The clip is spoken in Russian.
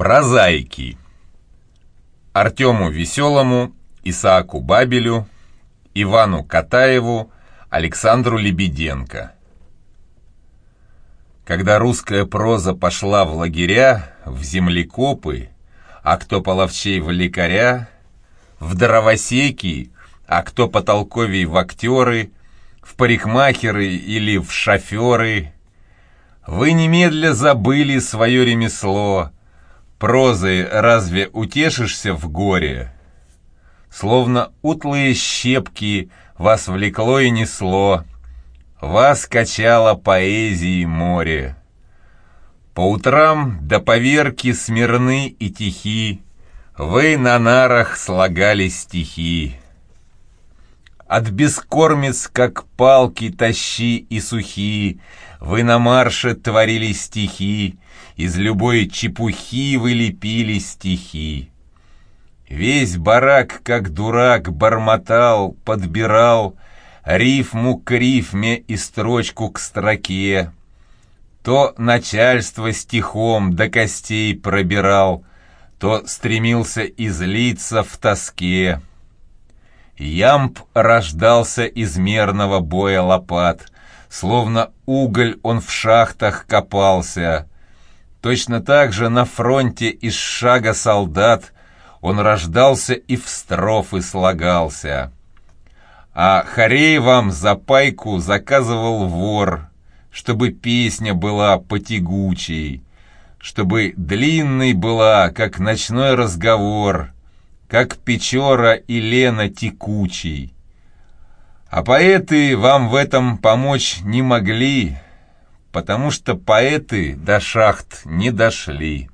Прозаики. Артему Веселому, Исааку Бабелю, Ивану Катаеву, Александру Лебеденко. Когда русская проза пошла в лагеря, в землекопы, а кто половчей в лекаря, в дровосеки, а кто потолковей в актеры, в парикмахеры или в шоферы, вы немедля забыли свое ремесло — Прозой разве утешишься в горе? Словно утлые щепки вас влекло и несло, Вас качало поэзии море. По утрам до поверки смирны и тихи, Вы на нарах слагали стихи. От бескормец, как палки, тащи и сухи, Вы на марше творили стихи, из любой чепухи вы лепили стихи. Весь барак, как дурак, бормотал, подбирал Рифму к рифме и строчку к строке. То начальство стихом до костей пробирал, То стремился излиться в тоске. Ямб рождался из мерного боя лопат, Словно уголь он в шахтах копался, Точно так же на фронте из шага солдат он рождался и в строфы слагался. А хорей вам за пайку заказывал вор, чтобы песня была потягучей, чтобы длинной была, как ночной разговор, как Печора и Лена текучей. А поэты вам в этом помочь не могли, потому что поэты до шахт не дошли.